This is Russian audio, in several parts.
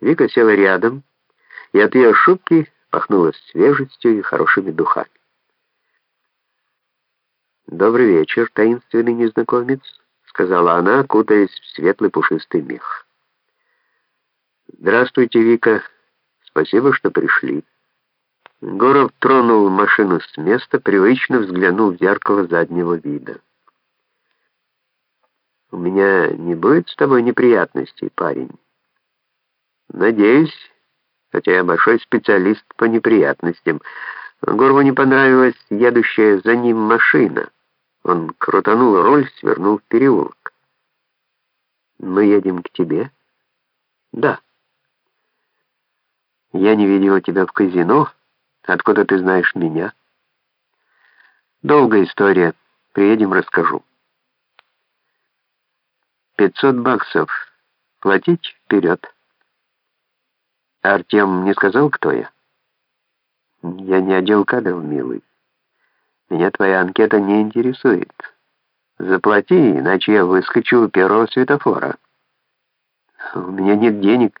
Вика села рядом, и от ее шубки пахнуло свежестью и хорошими духами. «Добрый вечер, таинственный незнакомец», — сказала она, кутаясь в светлый пушистый мех. «Здравствуйте, Вика. Спасибо, что пришли». Горов тронул машину с места, привычно взглянул в зеркало заднего вида. «У меня не будет с тобой неприятностей, парень?» «Надеюсь, хотя я большой специалист по неприятностям. Горову не понравилась едущая за ним машина». Он крутанул руль, свернул в переулок. «Мы едем к тебе?» «Да». «Я не видела тебя в казино. Откуда ты знаешь меня?» «Долгая история. Приедем, расскажу». «Пятьсот баксов. Платить вперед». «Артем не сказал, кто я?» «Я не отдел кадров, милый». Меня твоя анкета не интересует. Заплати, иначе я выскочу у первого светофора. У меня нет денег.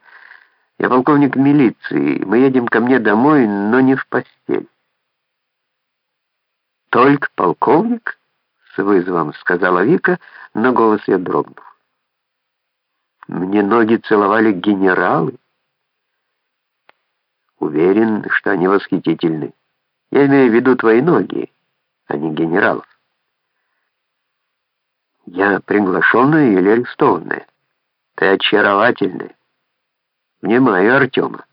Я полковник милиции. Мы едем ко мне домой, но не в постель. Только полковник? С вызовом сказала Вика, но голос ее дрогнул. Мне ноги целовали генералы. Уверен, что они восхитительны. Я имею в виду твои ноги а не генералов. Я приглашенная или арестованная? Ты очаровательная. Внимаю, Артема.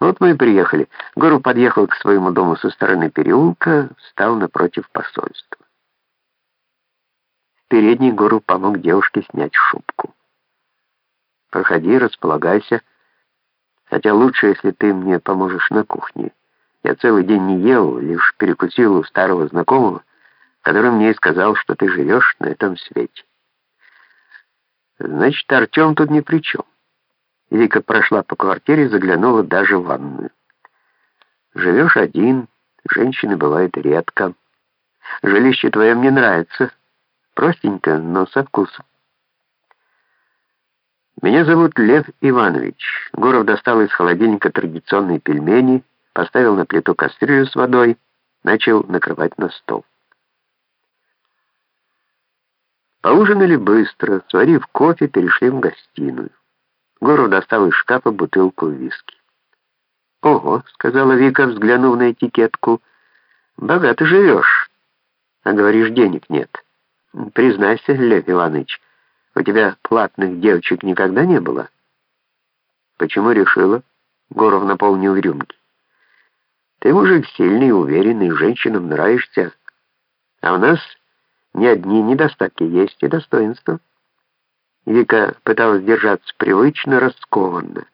Вот мы и приехали. Гору подъехал к своему дому со стороны переулка, встал напротив посольства. В передней Гору помог девушке снять шубку. «Проходи, располагайся. Хотя лучше, если ты мне поможешь на кухне». Я целый день не ел, лишь перекусил у старого знакомого, который мне и сказал, что ты живешь на этом свете. Значит, Артем тут ни при чем. Вика прошла по квартире, заглянула даже в ванную. Живешь один, женщины бывают редко. Жилище твое мне нравится. Простенько, но со вкусом. Меня зовут Лев Иванович. Гуров достал из холодильника традиционные пельмени, поставил на плиту кастрюлю с водой, начал накрывать на стол. Поужинали быстро, сварив кофе, перешли в гостиную. Горов достал из шкафа бутылку виски. «Ого», — сказала Вика, взглянув на этикетку, — «богато живешь, а говоришь, денег нет. Признайся, Лев Иванович, у тебя платных девочек никогда не было?» «Почему решила?» — Горов наполнил рюмки. Ты мужик сильный, уверенный, женщинам нравишься. А у нас не одни недостатки есть и достоинства. Вика пыталась держаться привычно, раскованно.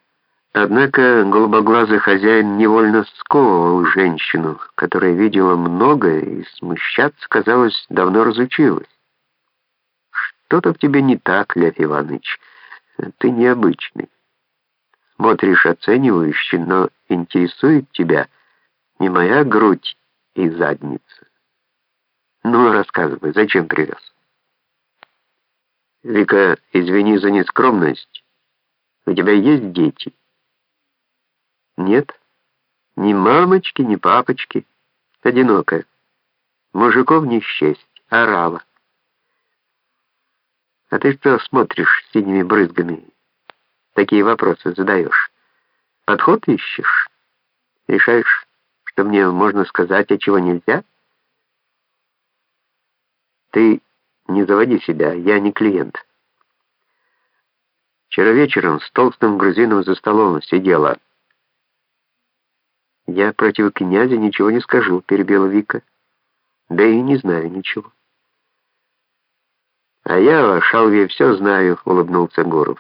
Однако голубоглазый хозяин невольно сковывал женщину, которая видела многое и смущаться, казалось, давно разучилась. «Что-то в тебе не так, Лев Иванович. Ты необычный. Смотришь оценивающе, но интересует тебя — не моя грудь и задница. Ну, рассказывай, зачем привез? Вика, извини за нескромность. У тебя есть дети? Нет. Ни мамочки, ни папочки. Одинокая. Мужиков не счесть, орала. А ты что смотришь синими брызгами? Такие вопросы задаешь. Подход ищешь? Решаешь что мне можно сказать, а чего нельзя? Ты не заводи себя, я не клиент. Вчера вечером с толстым грузином за столом сидела. Я против князя ничего не скажу, перебила Вика. Да и не знаю ничего. А я о Шалве все знаю, улыбнулся Гуров.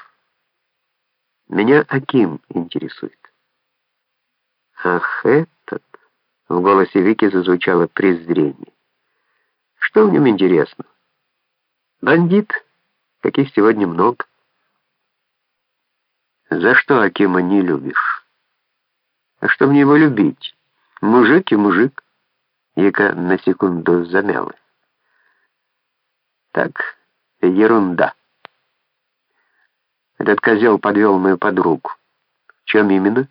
Меня Аким интересует. Ах, этот... В голосе Вики зазвучало презрение. Что в нем интересно? Бандит, каких сегодня много. За что Акима не любишь? А что мне его любить? Мужик и мужик. Вика на секунду замялась. Так, ерунда. Этот козел подвел мою подругу. чем именно?»